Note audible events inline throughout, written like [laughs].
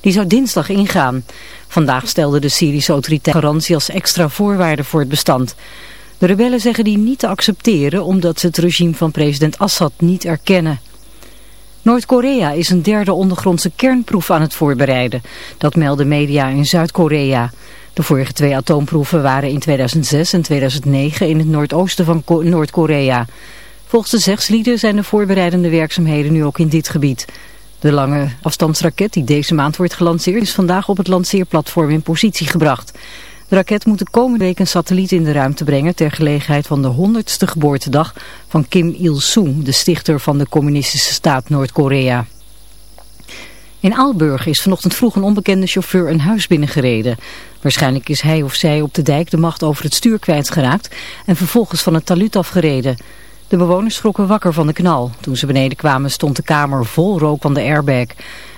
Die zou dinsdag ingaan. Vandaag stelde de Syrische autoriteit garantie als extra voorwaarde voor het bestand. De rebellen zeggen die niet te accepteren omdat ze het regime van president Assad niet erkennen. Noord-Korea is een derde ondergrondse kernproef aan het voorbereiden. Dat melden media in Zuid-Korea. De vorige twee atoomproeven waren in 2006 en 2009 in het noordoosten van Noord-Korea. Volgens de zegslieden zijn de voorbereidende werkzaamheden nu ook in dit gebied. De lange afstandsraket die deze maand wordt gelanceerd is vandaag op het lanceerplatform in positie gebracht. De raket moet de komende week een satelliet in de ruimte brengen ter gelegenheid van de 100ste geboortedag van Kim Il-sung, de stichter van de communistische staat Noord-Korea. In Aalburg is vanochtend vroeg een onbekende chauffeur een huis binnengereden. Waarschijnlijk is hij of zij op de dijk de macht over het stuur kwijtgeraakt en vervolgens van het talud afgereden. De bewoners schrokken wakker van de knal. Toen ze beneden kwamen stond de kamer vol rook van de airbag.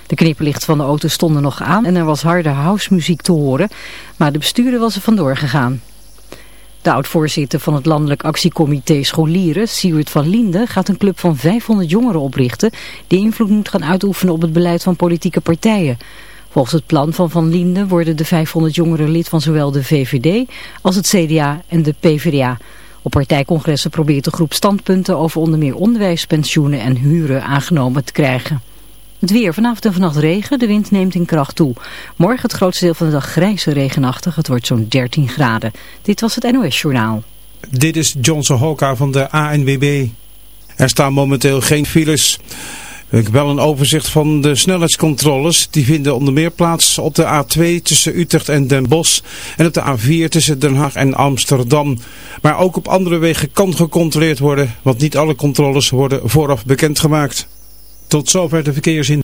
De knipperlichten van de auto stonden nog aan en er was harde housemuziek te horen, maar de bestuurder was er vandoor gegaan. De oud-voorzitter van het Landelijk Actiecomité Scholieren, Siewert van Linden, gaat een club van 500 jongeren oprichten die invloed moet gaan uitoefenen op het beleid van politieke partijen. Volgens het plan van Van Linden worden de 500 jongeren lid van zowel de VVD als het CDA en de PvdA. Op partijcongressen probeert de groep standpunten over onder meer onderwijs, pensioenen en huren aangenomen te krijgen. Het weer, vanavond en vannacht regen, de wind neemt in kracht toe. Morgen het grootste deel van de dag grijze regenachtig, het wordt zo'n 13 graden. Dit was het NOS Journaal. Dit is Johnson Hoka van de ANWB. Er staan momenteel geen files. Ik wel een overzicht van de snelheidscontroles. Die vinden onder meer plaats op de A2 tussen Utrecht en Den Bosch en op de A4 tussen Den Haag en Amsterdam. Maar ook op andere wegen kan gecontroleerd worden, want niet alle controles worden vooraf bekendgemaakt. Tot zover de verkeersin.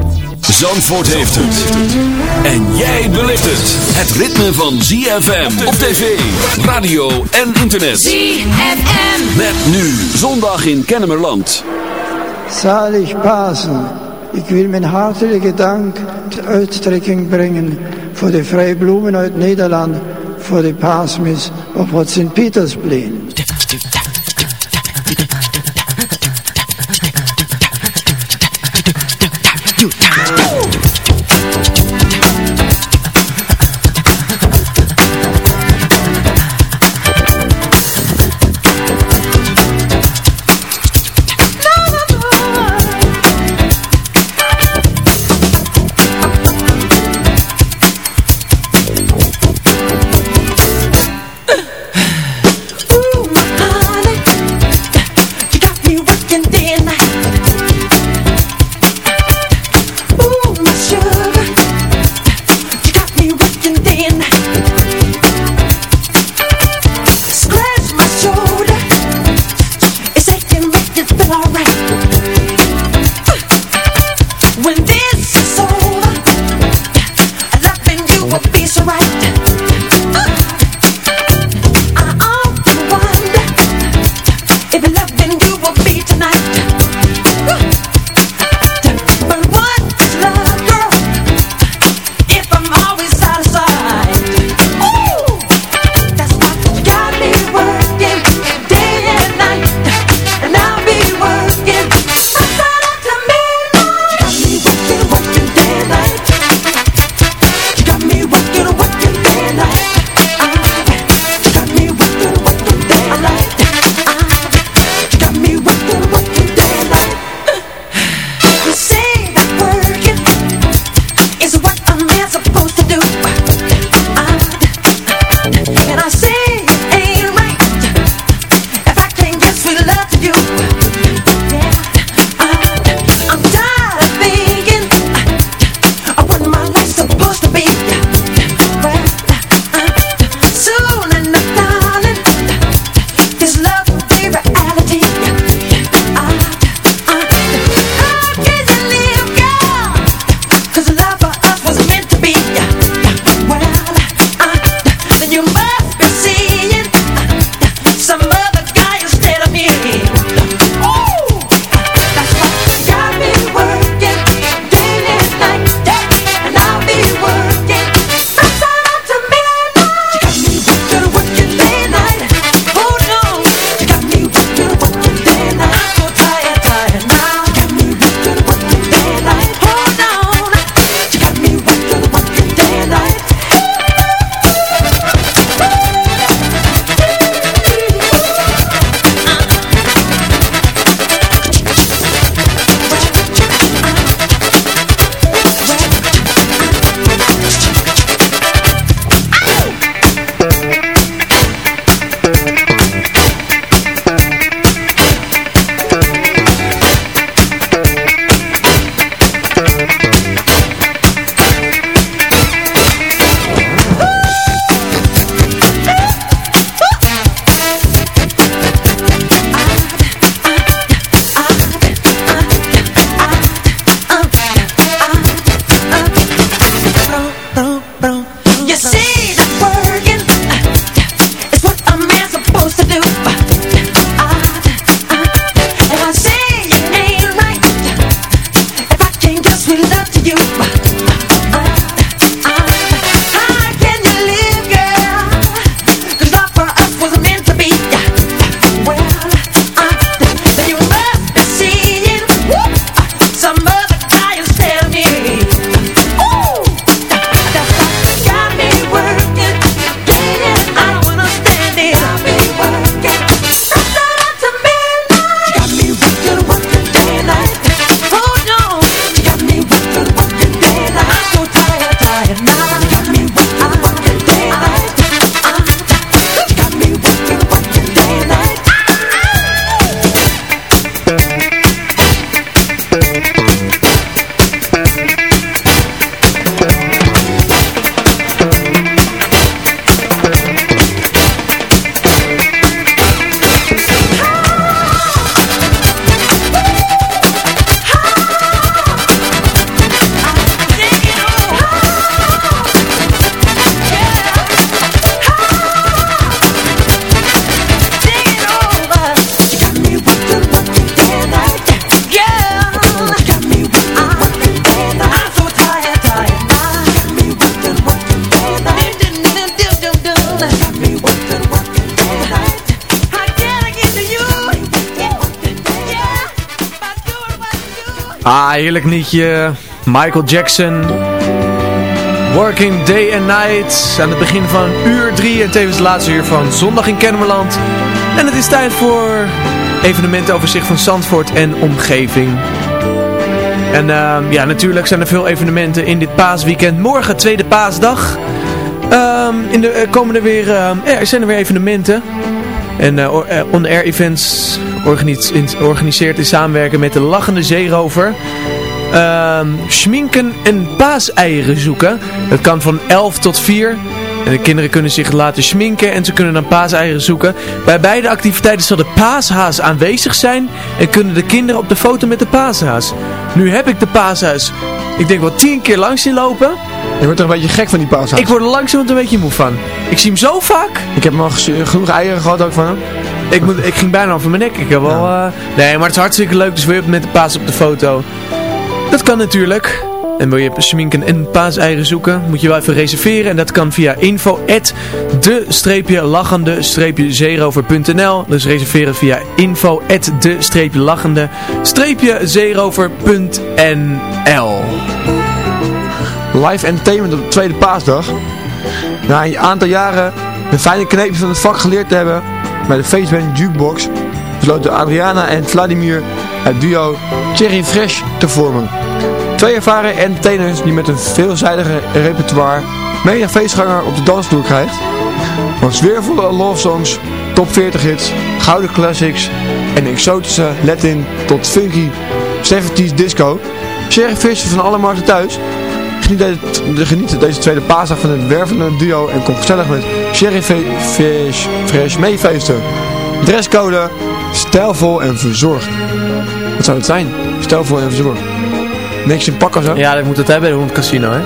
Zandvoort heeft het. En jij beleeft het. Het ritme van ZFM op tv, radio en internet. ZFM. Met nu zondag in Kennemerland. Zalig Pasen. Ik wil mijn hartelijke dank ter uittrekking brengen voor de vrijbloemen uit Nederland voor de paasmis op het Sint-Pietersplein. Heerlijk nietje. Michael Jackson. Working Day and Night. Aan het begin van uur 3 en tevens het laatste uur van Zondag in Kennemerland. En het is tijd voor evenementoverzicht van Zandvoort en omgeving. En ehm, ja, natuurlijk zijn er veel evenementen in dit paasweekend. Morgen, tweede paasdag. Ehm, in de, uh, komen er weer, uh, er zijn er weer evenementen. En uh, on-air events organiseert in samenwerking met de Lachende Zeerover. Ehm, schminken en paaseieren zoeken. Dat kan van 11 tot 4. En de kinderen kunnen zich laten schminken en ze kunnen dan paaseieren zoeken. Bij beide activiteiten zal de paashaas aanwezig zijn en kunnen de kinderen op de foto met de paashaas. Nu heb ik de paashaas, ik denk wel tien keer langs zien lopen. Je wordt er een beetje gek van die paashaas. Ik word er langzaam een beetje moe van. Ik zie hem zo vaak. Ik heb nog genoeg eieren gehad ook van hem. Ik, moet, ik ging bijna over mijn nek. Ik heb wel, uh... Nee, maar het is hartstikke leuk. Dus je met de paas op de foto? Dat kan natuurlijk. En wil je schminken en paaseieren zoeken, moet je wel even reserveren. En dat kan via info de-lachende-zeerover.nl Dus reserveren via info de-lachende-zeerover.nl Live entertainment op de tweede paasdag. Na een aantal jaren een fijne kneepje van het vak geleerd te hebben bij de feestband Jukebox, besloten Adriana en Vladimir het duo Cherry Fresh te vormen. Twee ervaren entertainers die met een veelzijdige repertoire menig feestganger op de dansvloer krijgt. Van sfeervolle love songs, top 40 hits, gouden classics en exotische Latin tot funky 70s disco. Sherry Fish van alle markten thuis. Geniet, deze tweede paasdag van het wervende duo en kom gezellig met Sherry Fish Fresh meefeesten. Dresscode, stijlvol en verzorgd. Wat zou het zijn? Stijlvol en verzorgd. Netjes in pak of zo? Ja, dat moet het hebben rond het casino, hè.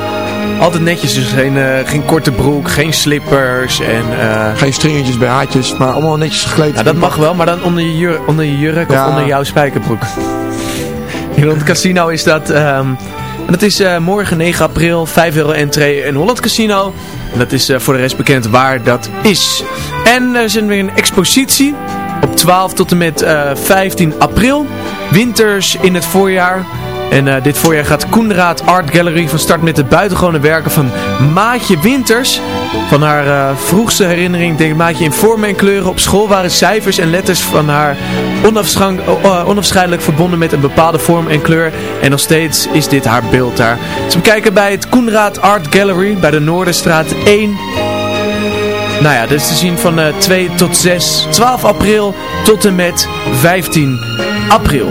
Altijd netjes, dus geen, uh, geen korte broek, geen slippers en... Uh... Geen stringetjes bij haartjes, maar allemaal netjes gekleed. Ja, dat mag wel, maar dan onder je, jur onder je jurk ja. of onder jouw spijkerbroek. Rond het casino is dat... Um, dat is uh, morgen 9 april, 5 euro entree in Holland Casino. En dat is voor de rest bekend waar dat is. En er is weer een expositie op 12 tot en met 15 april. Winters in het voorjaar. En uh, dit voorjaar gaat Koenraad Art Gallery van start met de buitengewone werken van Maatje Winters. Van haar uh, vroegste herinnering denk Maatje in vormen en kleuren. Op school waren cijfers en letters van haar uh, onafscheidelijk verbonden met een bepaalde vorm en kleur. En nog steeds is dit haar beeld daar. Dus we kijken bij het Koenraad Art Gallery bij de Noorderstraat 1. Nou ja, dit is te zien van 2 tot 6, 12 april tot en met 15 april.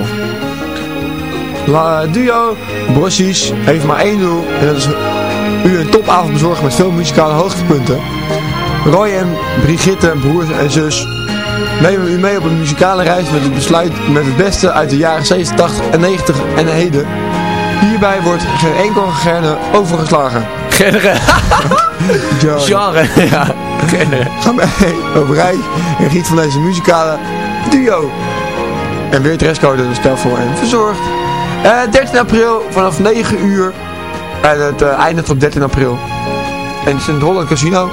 La duo Brossies heeft maar één doel en dat is u een topavond bezorgen met veel muzikale hoogtepunten. Roy en Brigitte, broers en zus, nemen u mee op een muzikale reis met het besluit met het beste uit de jaren 70, 80 en 90 en heden. Hierbij wordt geen enkel gerne overgeslagen. Genre. [laughs] Genre. [laughs] Ja. Genre. Ga mee op reis en giet van deze muzikale duo. En weer dresscode, stel voor en verzorgd. Uh, eh, 13 april vanaf 9 uur. En het uh, eindigt op 13 april. En het is in het Holland Casino.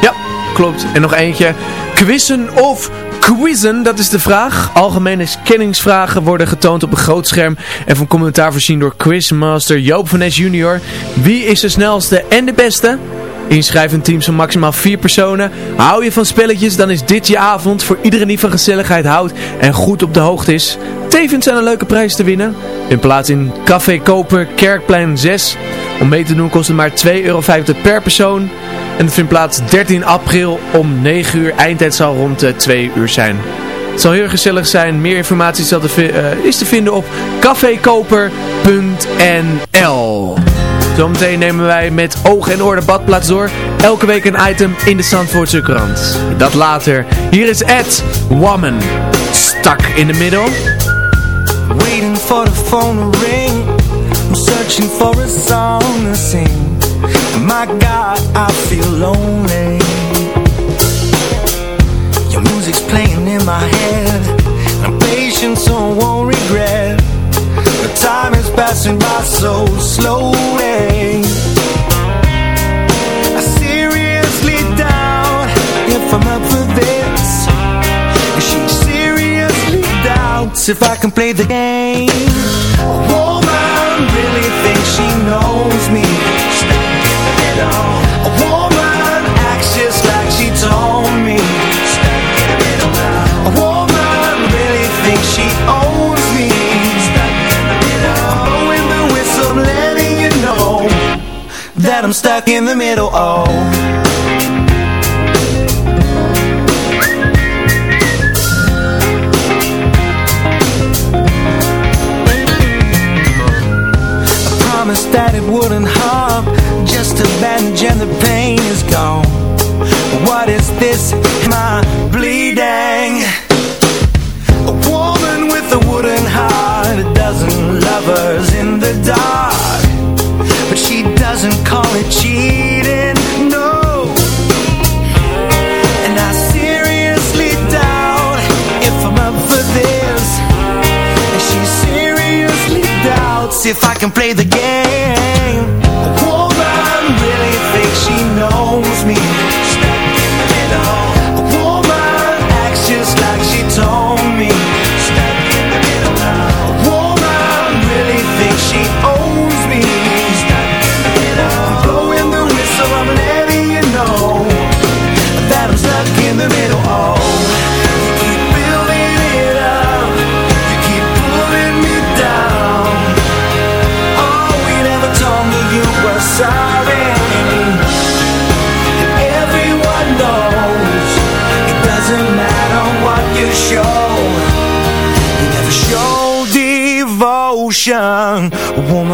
Ja, klopt. En nog eentje. Quizzen of quizzen, dat is de vraag. Algemene kenningsvragen worden getoond op een groot scherm en van commentaar voorzien door quizmaster Joop van Es junior. Wie is de snelste en de beste? Inschrijven teams van maximaal 4 personen. Hou je van spelletjes, dan is dit je avond voor iedereen die van gezelligheid houdt en goed op de hoogte is. Tevens zijn er leuke prijzen te winnen. In plaats in Café Koper, Kerkplein 6. Om mee te doen kost het maar 2,50 euro per persoon. En het vindt plaats 13 april om 9 uur. Eindtijd zal rond de 2 uur zijn. Het zal heel gezellig zijn. Meer informatie is te, is te vinden op cafekoper.nl Zometeen nemen wij met oog en oor de badplaats door. Elke week een item in de Zandvoortse krant. Dat later. Hier is Ed Woman. Stuck in the middle. Waiting for the phone to ring. I'm searching for a song to sing. My God, I feel lonely. Your music's playing in my head. I'm patient, so I won't regret. The time is passing by so slowly. if I can play the game A woman really thinks she knows me. A woman acts just like she told me. A woman really thinks she owns me. Blowing the whistle, letting you know That I'm stuck in the middle, oh. broken heart Just a and the pain is gone What is this? My bleeding? A woman with a wooden heart A dozen lovers in the dark But she doesn't call it cheating, no And I seriously doubt if I'm up for this And she seriously doubts if I can play the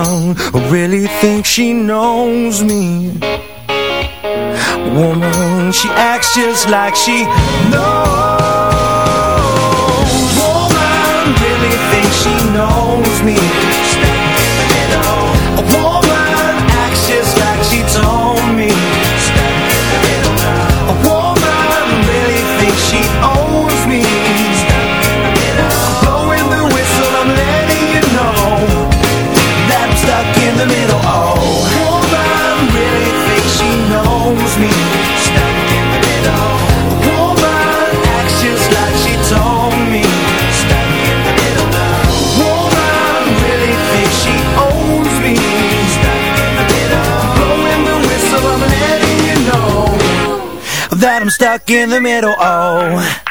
woman who really thinks she knows me. Woman, she acts just like she knows. Woman really thinks she knows me. A woman stuck in the middle, oh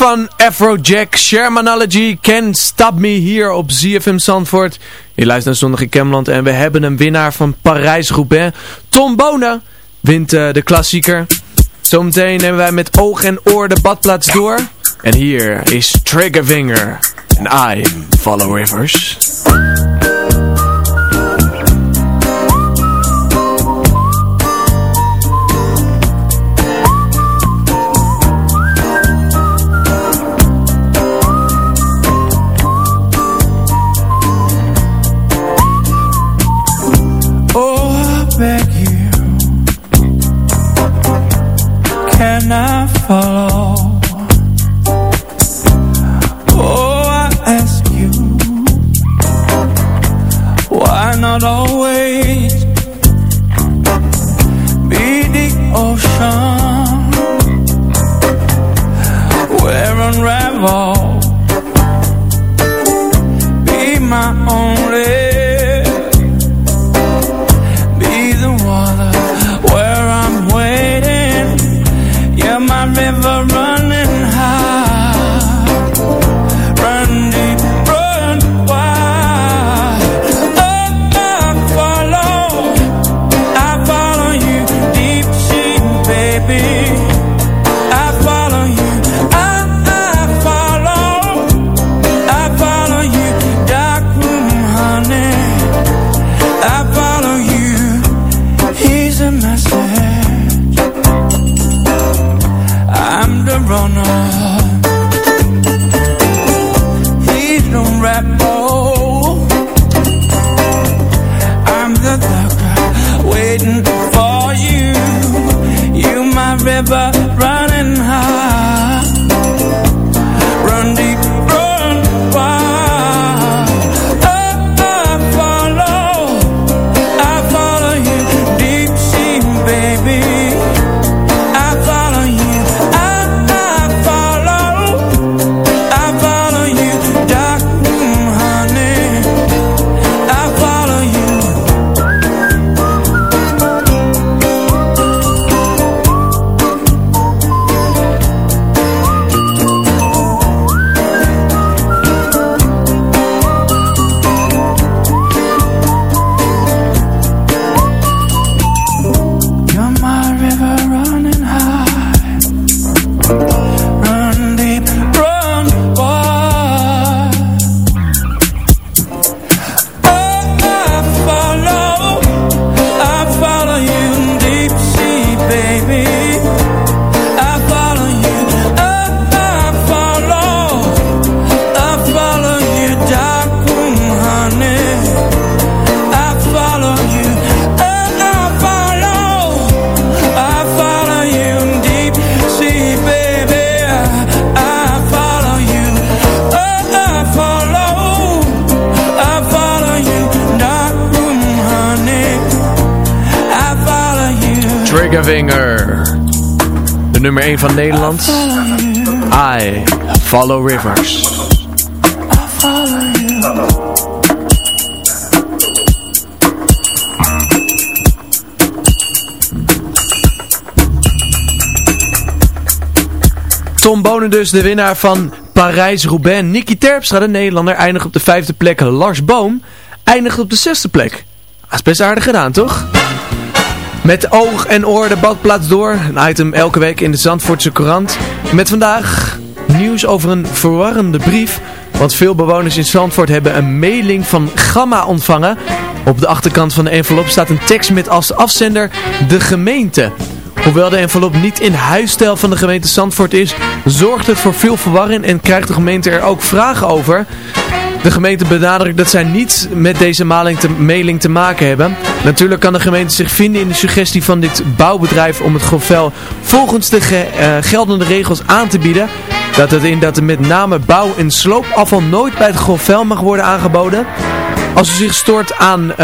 van Afrojack, Shermanology, Can't Stop Me hier op ZFM Zandvoort. Je luistert naar Zondag in Kemland en we hebben een winnaar van Parijs-Roubaix. Tom Bonen wint uh, de klassieker. Zometeen nemen wij met oog en oor de badplaats door. En hier is Triggerfinger en I Follow Rivers. not always be the ocean where unravel be my only be the water where I'm waiting. Yeah my river running De nummer 1 van Nederland. I Follow Rivers. Tom Bonen dus, de winnaar van Parijs-Roubaix. Nicky Terpstra, de Nederlander, eindigt op de vijfde plek. Lars Boom eindigt op de zesde plek. Dat is best aardig gedaan, toch? Met oog en oor de badplaats door. Een item elke week in de Zandvoortse Courant. Met vandaag nieuws over een verwarrende brief. Want veel bewoners in Zandvoort hebben een mailing van Gamma ontvangen. Op de achterkant van de envelop staat een tekst met als afzender de gemeente. Hoewel de envelop niet in huisstijl van de gemeente Zandvoort is, zorgt het voor veel verwarring en krijgt de gemeente er ook vragen over. De gemeente benadrukt dat zij niets met deze mailing te maken hebben. Natuurlijk kan de gemeente zich vinden in de suggestie van dit bouwbedrijf om het grofvel volgens de uh, geldende regels aan te bieden. Dat het in dat er met name bouw- en sloopafval nooit bij het grofvel mag worden aangeboden. Als u zich stoort aan uh,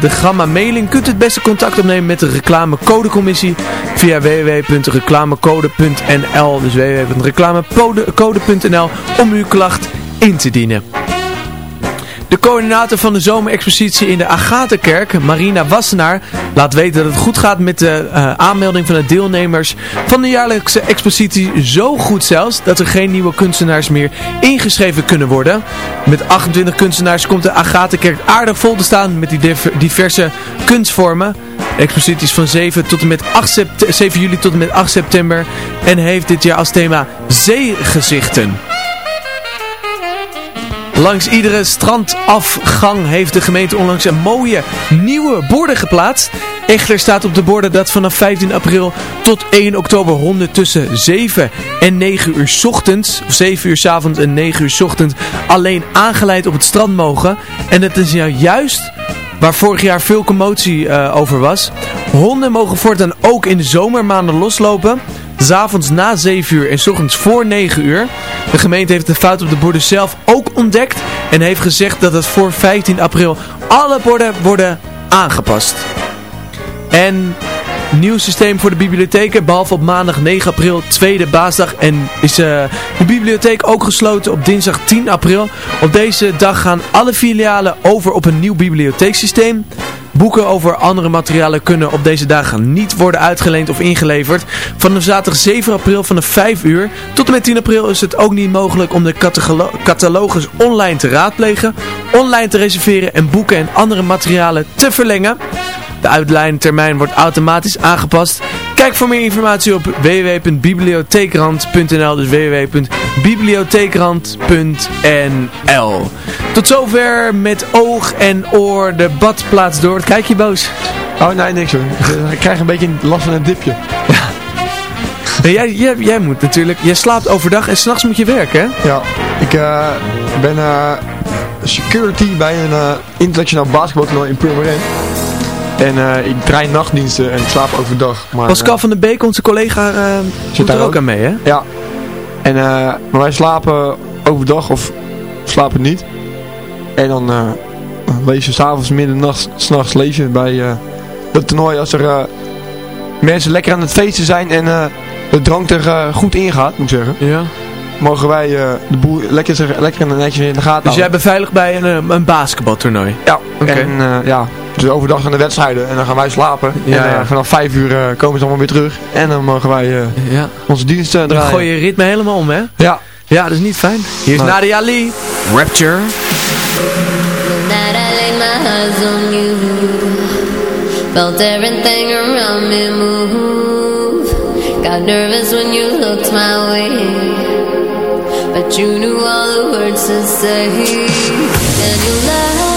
de Gamma mailing, kunt u het beste contact opnemen met de reclamecodecommissie via www.reclamecode.nl Dus www.reclamecode.nl om uw klacht in te dienen. De coördinator van de zomerexpositie in de Agatenkerk, Marina Wassenaar, laat weten dat het goed gaat met de eh, aanmelding van de deelnemers van de jaarlijkse expositie. Zo goed zelfs dat er geen nieuwe kunstenaars meer ingeschreven kunnen worden. Met 28 kunstenaars komt de Agatenkerk aardig vol te staan met die diverse kunstvormen. De expositie is van 7, tot en met 8 7 juli tot en met 8 september en heeft dit jaar als thema zeegezichten. Langs iedere strandafgang heeft de gemeente onlangs een mooie nieuwe borden geplaatst. Echter staat op de borden dat vanaf 15 april tot 1 oktober honden tussen 7 en 9 uur ochtends, of 7 uur s avonds en 9 uur ochtends, alleen aangeleid op het strand mogen. En dat is nou juist waar vorig jaar veel commotie uh, over was. Honden mogen voortaan ook in de zomermaanden loslopen. S'avonds na 7 uur en s ochtends voor 9 uur. De gemeente heeft de fout op de borden zelf ook ontdekt. En heeft gezegd dat het voor 15 april alle borden worden aangepast. En nieuw systeem voor de bibliotheken. Behalve op maandag 9 april, tweede baasdag. En is uh, de bibliotheek ook gesloten op dinsdag 10 april. Op deze dag gaan alle filialen over op een nieuw bibliotheeksysteem. Boeken over andere materialen kunnen op deze dagen niet worden uitgeleend of ingeleverd. Vanaf zaterdag 7 april vanaf 5 uur tot en met 10 april is het ook niet mogelijk om de catalogus online te raadplegen, online te reserveren en boeken en andere materialen te verlengen. De uitlijntermijn wordt automatisch aangepast. Kijk voor meer informatie op www.bibliotheekrand.nl Dus www.bibliotheekrand.nl Tot zover met oog en oor de badplaats door. Kijk je boos? Oh nee, niks hoor. [laughs] Ik krijg een beetje last van een dipje. Ja. Jij, jij, jij, moet natuurlijk, jij slaapt overdag en s'nachts moet je werken hè? Ja, ik uh, ben uh, security bij een uh, internationaal basketbaltoernooi in Purmerend. En uh, ik draai nachtdiensten en ik slaap overdag. Maar, Pascal uh, van der Beek, onze collega, uh, zit daar ook aan mee, hè? Ja. En maar wij slapen overdag of slapen niet. En dan lezen we s'avonds, middernacht, s'nachts lezen bij het toernooi als er mensen lekker aan het feesten zijn en de drank er goed ingaat, moet ik zeggen. Ja mogen wij uh, de boel lekker, lekker en netjes in de gaten Dus jij beveiligt bij een, een basketbaltoernooi? Ja, okay. en uh, ja, dus overdag zijn de wedstrijden en dan gaan wij slapen. Ja, en uh, ja. vanaf 5 uur komen ze allemaal weer terug. En dan mogen wij ja. onze diensten draaien. Dan gooi je ritme helemaal om, hè? Ja. Ja, dat is niet fijn. Hier is nee. Nadia Lee, Rapture. Felt everything around me move Got nervous when you looked my way But you knew all the words to say And you laughed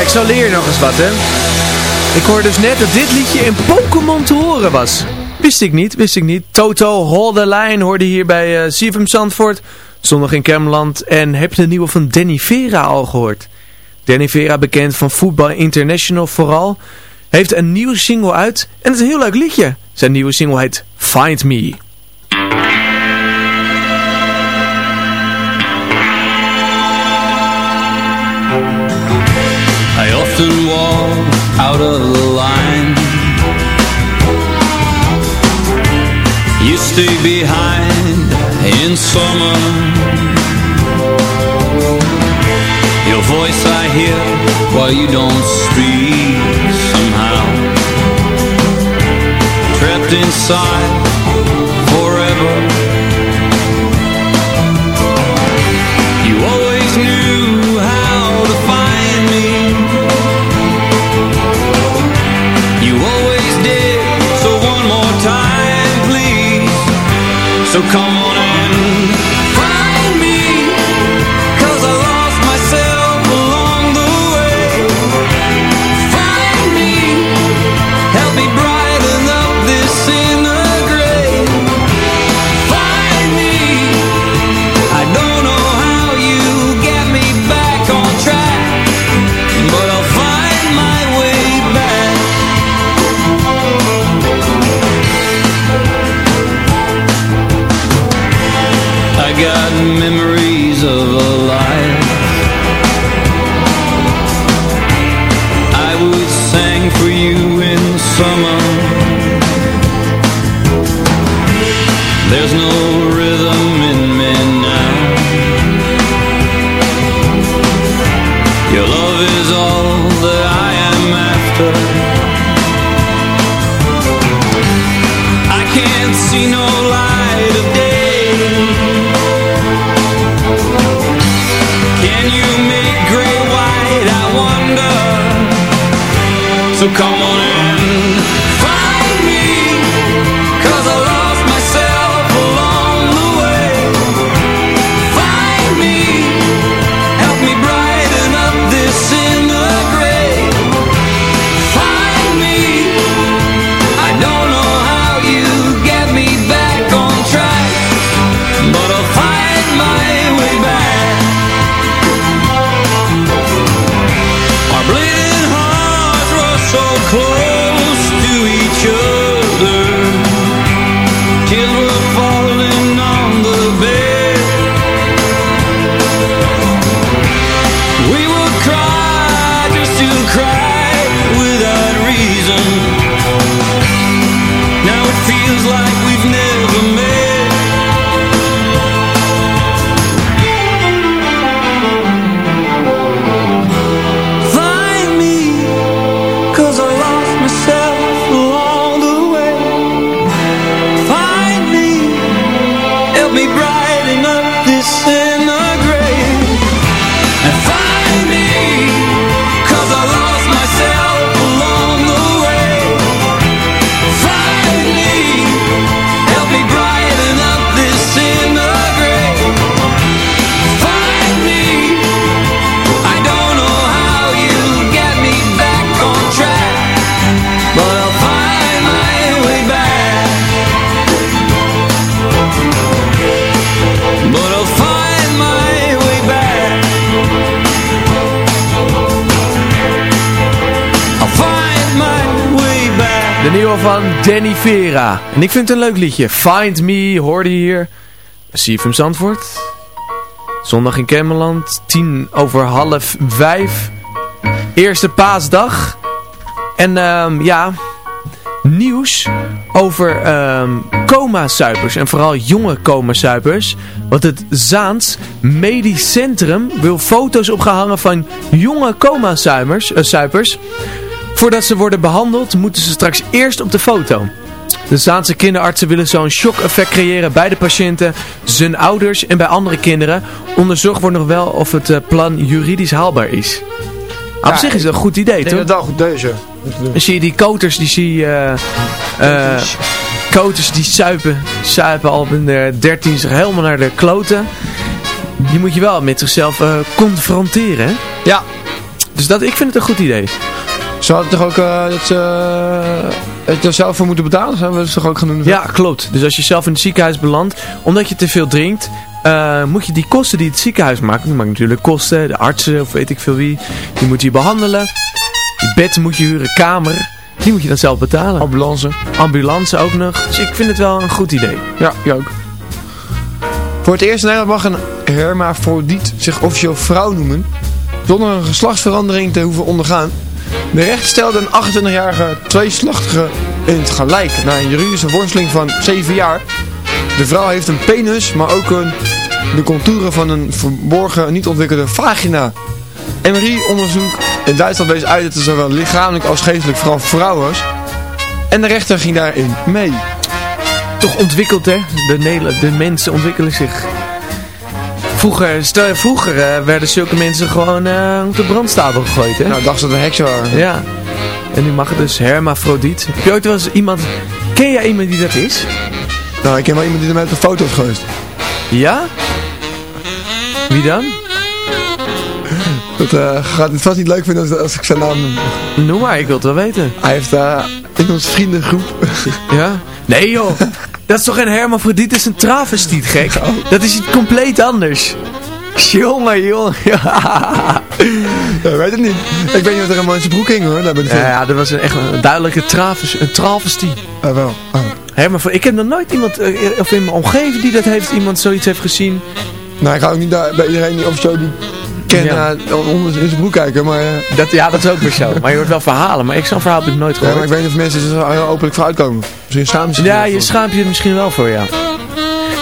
Ik zal leer je nog eens wat, hè. Ik hoorde dus net dat dit liedje in Pokémon te horen was. Wist ik niet, wist ik niet. Toto, Hold the Line hoorde hier bij uh, CFM Zandvoort. Zondag in Kermeland. En heb je de nieuwe van Danny Vera al gehoord? Danny Vera, bekend van Football International vooral, heeft een nieuwe single uit. En het is een heel leuk liedje. Zijn nieuwe single heet Find Me. I often walk out of the line. You stay behind in summer. Your voice I hear while you don't speak somehow. Trapped inside forever So come There's no van Danny Vera. En ik vind het een leuk liedje. Find Me, hoorde hier. CFM Zandvoort. Zondag in Kemmerland. Tien over half vijf. Eerste paasdag. En ehm, ja, nieuws over ehm coma-suipers. En vooral jonge coma-suipers. Want het Zaans Medisch Centrum wil foto's opgehangen van jonge coma-suipers. suipers. Voordat ze worden behandeld, moeten ze straks eerst op de foto. De Zaanse kinderartsen willen zo'n shock-effect creëren bij de patiënten, zijn ouders en bij andere kinderen. Onderzocht wordt nog wel of het eh, plan juridisch haalbaar is. Op zich is het een goed idee, toch? dat dat goed deze. Dan zie je die koters, die zie je... eh, eh, koters die suipen, suipen al in de 13 zich helemaal naar de kloten. Die moet je wel met zichzelf confronteren? Ja. Dus dat, ik vind het een goed idee. Ze hadden toch ook eh, dat ze eh, het er zelf voor moeten betalen? Zouden we dat toch ook gaan doen? Ja, klopt. Dus als je zelf in het ziekenhuis belandt, omdat je te veel drinkt, eh, moet je die kosten die het ziekenhuis maakt, die maakt natuurlijk kosten, de artsen of weet ik veel wie, die moet je behandelen. Die bed moet je huren, kamer, die moet je dan zelf betalen. Ambulance. Ambulance ook nog. Dus ik vind het wel een goed idee. Ja, ik ook. Voor het eerst in Nederland mag een hermafrodiet zich officieel vrouw noemen, zonder een geslachtsverandering te hoeven ondergaan. De rechter stelde een 28-jarige tweeslachtige in het gelijk na een juridische worsteling van 7 jaar. De vrouw heeft een penis, maar ook een, de contouren van een verborgen, niet ontwikkelde vagina. MRI-onderzoek in Duitsland wees uit dat er zowel lichamelijk als geestelijk vooral vrouw was. En de rechter ging daarin mee. Toch ontwikkeld hè, de mensen ontwikkelen zich. Vroeger, stel, vroeger eh, werden zulke mensen gewoon eh, op de brandstapel gegooid hè. Nou, dacht dat een heksen waren. Ja. En nu mag het dus hermafrodiet. Heb je ooit wel eens iemand... Ken jij iemand die dat is? Nou, ik ken wel iemand die er met op de foto is geweest. Ja? Wie dan? Dat eh, gaat het vast niet leuk vinden als, als ik zijn naam noem. Noem maar, ik wil het wel weten. Hij heeft eh, in onze vriendengroep... Ja? Nee joh. [laughs] Dat is toch geen hermafrodiet, dat is een travestiet, gek. Dat is iets compleet anders. Jongen, jongen. Ja. [laughs] Ja, weet het niet. Ik weet niet wat er in zijn broek hing hoor. Daar bij de film. Ja, dat was een, echt een duidelijke traves, een travestie. Ah, wel. Ah. Ik heb nog nooit iemand, eh, of in mijn omgeving die dat heeft, iemand zoiets heeft gezien. Nou, ik ga ook niet daar, bij iedereen die officieel die ken Ja. eh, onder in zijn broek kijken. Maar, eh, Dat, ja, dat is ook weer zo. Maar je hoort wel verhalen, maar ik zo'n verhaal heb ik nooit ja, maar ik gehoord. weet niet of mensen er zo heel openlijk voor uitkomen. Misschien zich Ja, je schaamt je er misschien wel voor, ja.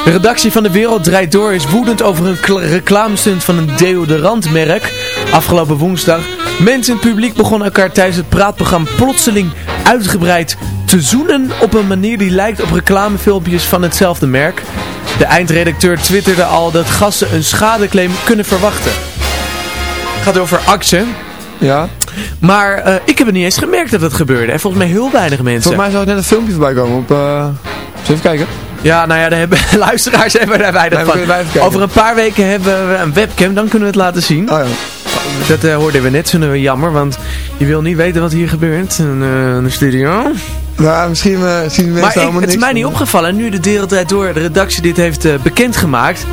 De redactie van De Wereld Draait Door is woedend over een reclamestunt van een deodorantmerk. Afgelopen woensdag. Mensen in het publiek begonnen elkaar tijdens het praatprogramma plotseling uitgebreid te zoenen op een manier die lijkt op reclamefilmpjes van hetzelfde merk. De eindredacteur twitterde al dat gasten een schadeclaim kunnen verwachten. Het gaat over Axe. Ja. Maar eh, ik heb het niet eens gemerkt dat het gebeurde. En volgens mij heel weinig mensen. Volgens mij zou er net een filmpje voorbij komen op... eh even kijken? Ja, nou ja, daar hebben [laughs] luisteraars hebben daar weinig van. Over een paar weken hebben we een webcam, dan kunnen we het laten zien. Oh ja. Dat eh, hoorden we net, vinden we jammer, want je wil niet weten wat hier gebeurt in eh, de studio. Nou, misschien zien mensen Maar ik, allemaal het is niks mij niet opgevallen, nu de Wereld Draait Door, de redactie dit heeft bekendgemaakt,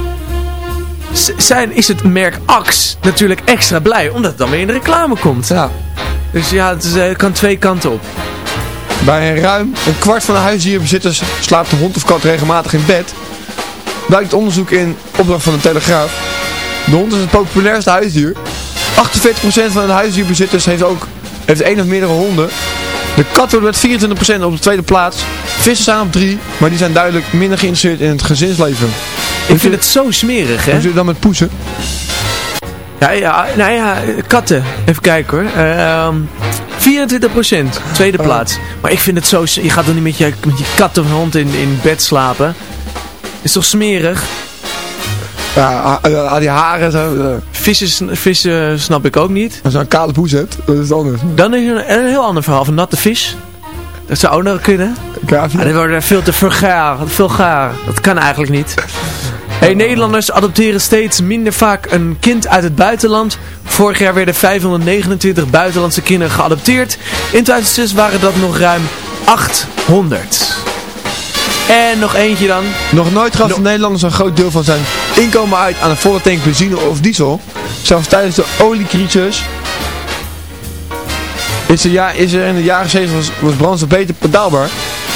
zijn, is het merk Axe natuurlijk extra blij, omdat het dan weer in de reclame komt. Ja. Dus ja, het, is, eh, het kan twee kanten op. Bij een ruim een kwart van de huisdierbezitters slaapt de hond of kat regelmatig in bed. Blijkt onderzoek in opdracht van de Telegraaf. De hond is het populairste huisdier. 48% van de huisdierbezitters heeft ook heeft één of meerdere honden. De kat wordt met 24% op de tweede plaats. Vissen staan op 3, maar die zijn duidelijk minder geïnteresseerd in het gezinsleven. Ik vind het zo smerig, hè? Hoe zit het dan met poesen? Ja, ja, nou ja, katten. Even kijken hoor. Ehm 24% tweede Oh. plaats. Maar ik vind het zo... Je gaat dan niet met je, met je kat of hond in, in bed slapen. Is toch smerig? Ja, die haren zo. eh. Vissen, vissen snap ik ook niet. Als je een kale poes hebt, dat is het anders. Dan is er een, een heel ander verhaal van natte vis. Dat zou ook nog kunnen. Kraafje. Maar dat wordt veel te vulgaar. Vulgaar. Dat kan eigenlijk niet. Hey, Nederlanders adopteren steeds minder vaak een kind uit het buitenland. Vorig jaar werden 529 buitenlandse kinderen geadopteerd. In 2006 waren dat nog ruim 800. En nog eentje dan. Nog nooit gaf de Nederlander een groot deel van zijn inkomen uit aan een volle tank benzine of diesel. Zelfs tijdens de oliecrisis is er, ja, is er in de jaren 70 was, was brandstof beter betaalbaar.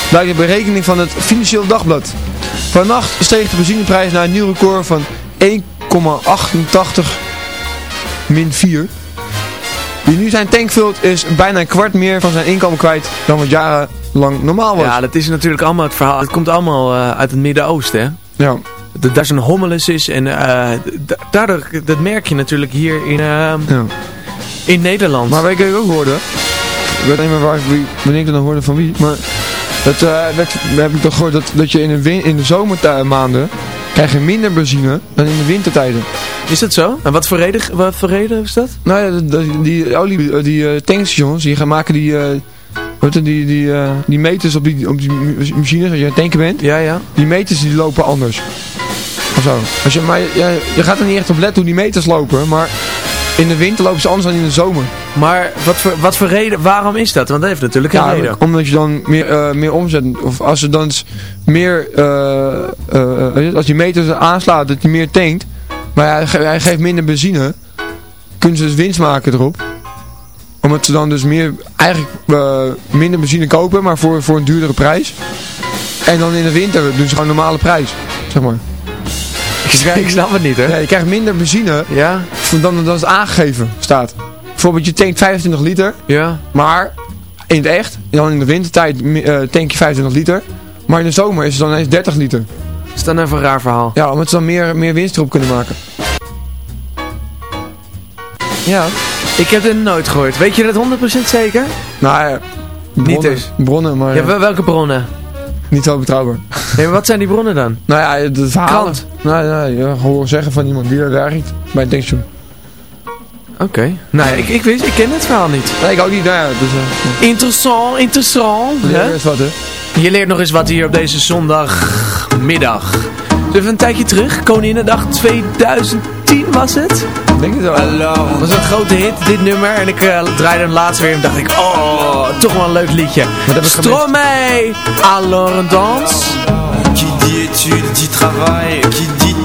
Blijkt de berekening van het Financieel Dagblad. Vannacht steeg de benzineprijs naar een nieuw record van 1,88 min 4. Wie nu zijn tank vult is bijna een kwart meer van zijn inkomen kwijt dan wat jarenlang normaal was. Ja, dat is natuurlijk allemaal het verhaal. Het komt allemaal eh, uit het Midden-Oosten, hè? Ja. Dat daar zo'n hommeles is. En da- daardoor, dat merk je natuurlijk hier in, eh, ja. In Nederland. Maar weet ik ook hoorde, ik weet niet meer waar, wie, wanneer ik dat nog hoorde van wie, maar dat werd, heb ik toch gehoord dat, dat je in de, win, in de zomermaanden krijg je minder benzine dan in de wintertijden. Is dat zo? En wat voor reden, wat voor reden is dat? Nou ja, die olie, eh, die eh, tankstations, die gaan maken die, het, die, die, eh, die meters op die, op die machines, als je aan het tanken bent, Ja, ja. die meters die lopen anders. Of zo. Als je, maar ja, je gaat er niet echt op letten hoe die meters lopen, maar in de winter lopen ze anders dan in de zomer. Maar wat voor, wat voor reden, waarom is dat? Want dat heeft natuurlijk een Ja, reden. omdat je dan meer, eh, meer omzet, of als er dan eens meer, eh, eh, als die meter aanslaat, dat hij meer tankt, maar hij, ge- hij geeft minder benzine, kunnen ze dus winst maken erop. Omdat ze dan dus meer, eigenlijk eh, minder benzine kopen, maar voor, voor een duurdere prijs. En dan in de winter doen ze gewoon een normale prijs, zeg maar. Ik snap het niet, hè? Ja, je krijgt minder benzine Ja? dan, dan het aangegeven staat. Bijvoorbeeld je tankt 25 liter, Ja? maar in het echt, dan in de wintertijd eh, tank je 25 liter. Maar in de zomer is het dan eens 30 liter. Is dat nou even een raar verhaal? Ja, omdat ze dan meer, meer winst erop kunnen maken. Ja. Ik heb dit nooit gehoord. Weet je dat 100% zeker? Nou ja, bronnen, dus. bronnen maar Ja, wel- welke bronnen? Niet zo betrouwbaar. Nee, maar wat zijn die bronnen dan? nou ja, de verhalen. Krant. Nee, nee, ja, horen zeggen van iemand die daar werkt bij een tankstation. Oké. Nou ja, ik, ik wist, ik ken het verhaal niet. Nee, ik ook niet, nou ja, dus... eh, Interessant, interessant. is wat, hè. Je leert nog eens wat hier op deze zondagmiddag. Dus even een tijdje terug, Koninginnedag 2010 was het. Ik denk het wel. Dat was een grote hit, dit nummer. En ik eh, draaide hem laatst weer en dacht ik, oh, toch wel een leuk liedje. Stromae, alors een dans. Qui dit études dit travail, qui dit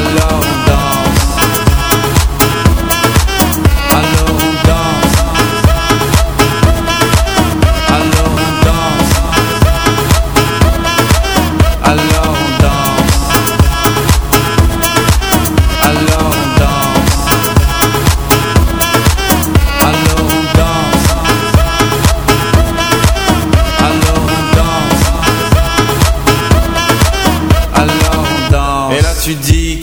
Hallo!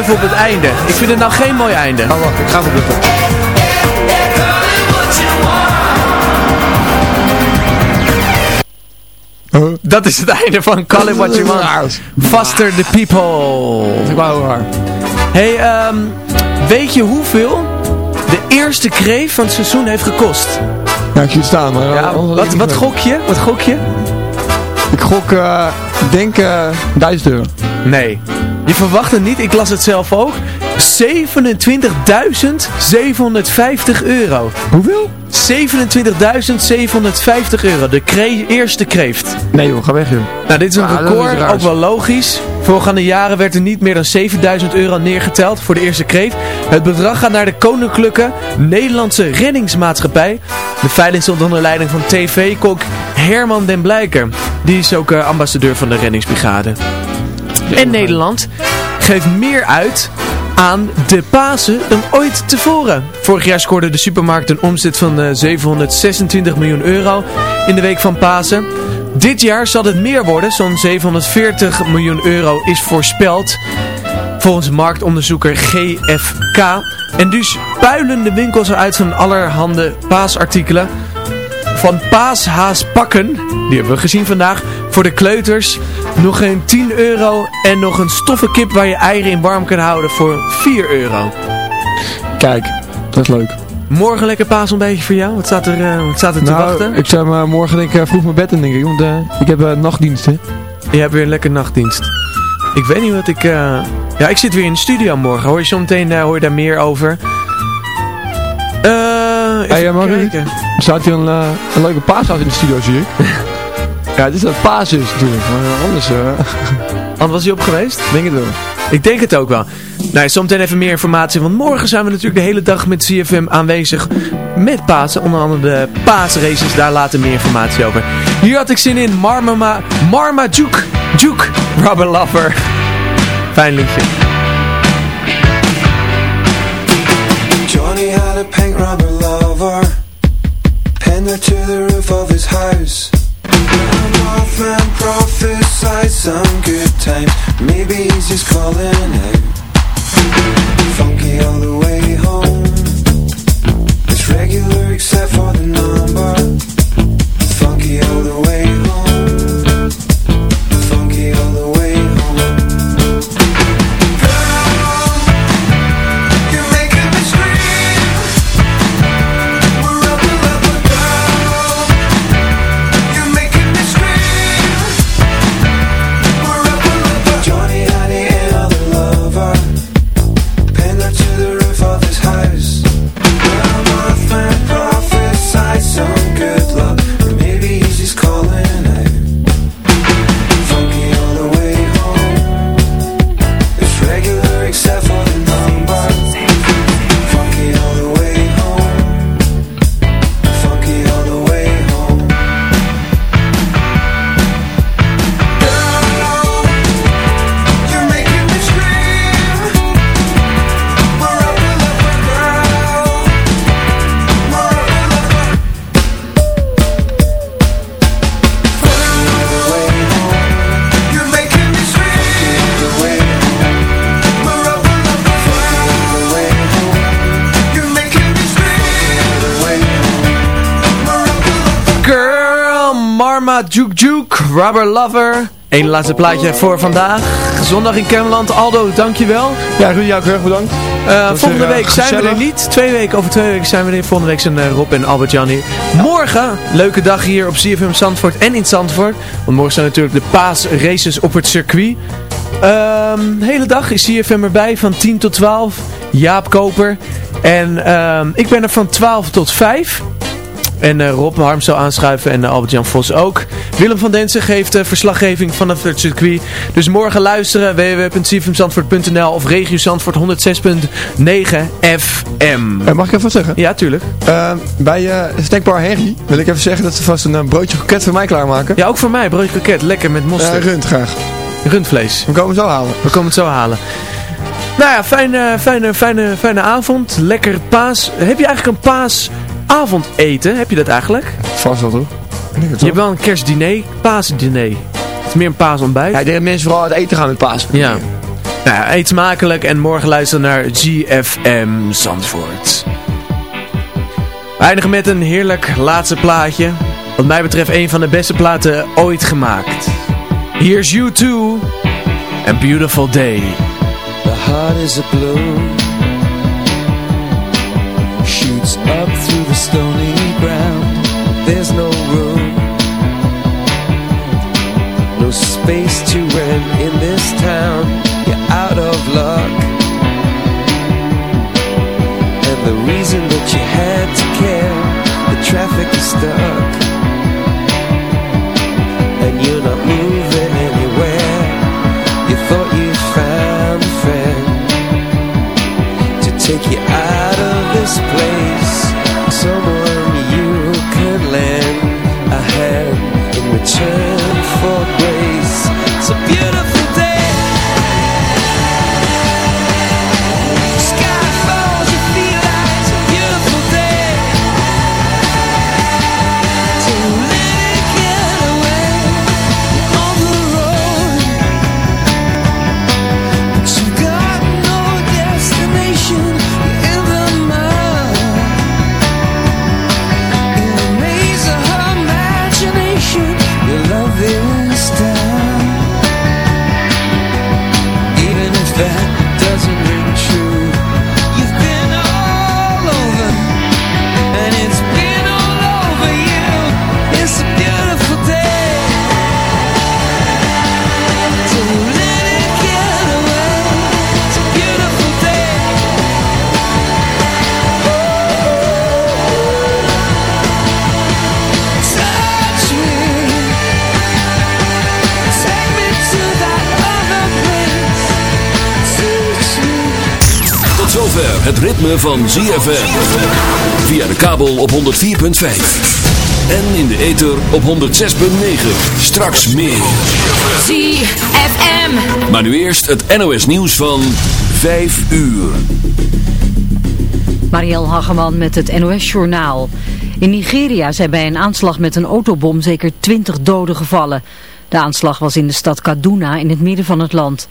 Even op het einde. Ik vind het nou geen mooi einde. Oh, wacht, ik ga het opletten. Dat is het einde van Call It What You Want. Faster the People. Ik wou haar. Hey, ehm, weet je hoeveel de eerste kreef van het seizoen heeft gekost? Ja, ik zie het staan. Maar Ja, anders wat, wat gok je? Wat gok je? Ik gok, eh, denk eh 1000 euro. Nee. Je verwacht het niet, ik las het zelf ook. 27.750 euro. Hoeveel? 27.750 euro. De kree- eerste kreeft. Nee joh, ga weg joh. Nou, dit is een Ah, is record, ook wel logisch. Voorgaande jaren werd er niet meer dan 7000 euro neergeteld voor de eerste kreeft. Het bedrag gaat naar de Koninklijke Nederlandse Reddingsmaatschappij. De veiling stond onder leiding van TV-kok Herman den Blijker. Die is ook eh, ambassadeur van de reddingsbrigade. En Nederland geeft meer uit aan de Pasen dan ooit tevoren. Vorig jaar scoorde de supermarkt een omzet van eh, 726 miljoen euro in de week van Pasen. Dit jaar zal het meer worden, zo'n 740 miljoen euro is voorspeld. Volgens marktonderzoeker GFK. En dus puilen de winkels eruit van allerhande paasartikelen. Van paashaaspakken, die hebben we gezien vandaag, voor de kleuters. Nog een 10 euro en nog een stoffen kip waar je eieren in warm kan houden voor 4 euro. Kijk, dat is leuk. Morgen lekker paasontbijtje voor jou? Wat staat er, eh, wat staat er te wachten? Nou, ik zou maar morgen denk ik eh, vroeg mijn bed in denk ik. Want eh, ik heb eh, nachtdienst hè. Je hebt weer een lekker nachtdienst. Ik weet niet wat ik... eh, Ja, ik zit weer in de studio morgen. Hoor je zo meteen eh, hoor je daar meer over. Eh even Hey, Marie? kijken. Er staat hier een, eh, een leuke paashout in de studio zie ik. [laughs] ja, dit is dat paas is natuurlijk. Maar eh, anders eh [laughs] Anders was hij op geweest? denk het wel. Ik denk het ook wel. Nou, zometeen even meer informatie. Want morgen zijn we natuurlijk de hele dag met CFM aanwezig met Pasen. Onder andere de paasraces. Daar later meer informatie over. Hier had ik zin in. Marmama, Marma Juke. Juke. Rubber Lover. Fijn liedje. Her to the roof of his house. A Mothman prophesied some good times. Maybe he's just calling out. Funky all the way home. It's regular except for the number Juke Juke, Rubber Lover. Eén laatste plaatje voor vandaag. Zondag in Cameland. Aldo, dankjewel. Ja, Rudy, jou heel erg bedankt. Eh, volgende weer, eh, week zijn we er niet. Twee weken, over twee weken zijn we er. Volgende week zijn eh, Rob en Albert Jan hier. Morgen, leuke dag hier op CFM Zandvoort en in Zandvoort. Want morgen zijn natuurlijk de paasraces op het circuit. Ehm, de hele dag is CFM erbij van 10 tot 12. Jaap Koper. En ehm, ik ben er van 12 tot 5. En eh, Rob Harm zal aanschuiven en eh, Albert-Jan Vos ook. Willem van Densen geeft eh, verslaggeving vanaf het circuit. Dus morgen luisteren www.cfmzandvoort.nl of regio Zandvoort 106.9 FM. Mag ik even wat zeggen? Ja, tuurlijk. Bij Snackbar Harry wil ik even zeggen dat ze vast een broodje kroket voor mij klaarmaken. Ja, ook voor mij. Broodje kroket. Lekker met mosterd. rund graag. Rundvlees. We komen zo halen. We komen het zo halen. Nou ja, fijne, fijne, fijne, fijne avond. Lekker paas. Heb je eigenlijk een paasavondeten? Heb je dat eigenlijk? Vast wel toch? Je hebt wel een kerstdiner, paasdiner. Het is meer een paasontbijt. Ja, ik denk dat mensen vooral uit eten gaan met paas. Ja. Nou ja, eet smakelijk en morgen luister naar GFM Zandvoort. We eindigen met een heerlijk laatste plaatje. Wat mij betreft een van de beste platen ooit gemaakt. Here's You Too and Beautiful Day. The heart is a blue up through the stony ground. There's no room No space to rent in this town. You're out of luck. And the reason that you had to care The traffic is stuck. And you're not moving anywhere. You thought you found a friend To take you out of this place 这 ritme van ZFM. Via de kabel op 104.5. En in de ether op 106.9. Straks meer. ZFM. Maar nu eerst het NOS nieuws van 5 uur. Marielle Hageman met het NOS-journaal. In Nigeria zijn bij een aanslag met een autobom zeker 20 doden gevallen. De aanslag was in de stad Kaduna in het midden van het land.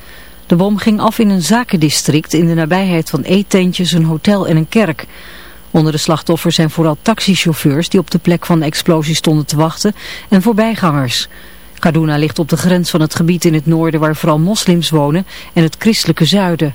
De bom ging af in een zakendistrict in de nabijheid van eetentjes, een hotel en een kerk. Onder de slachtoffers zijn vooral taxichauffeurs die op de plek van de explosie stonden te wachten en voorbijgangers. Kaduna ligt op de grens van het gebied in het noorden waar vooral moslims wonen en het christelijke zuiden.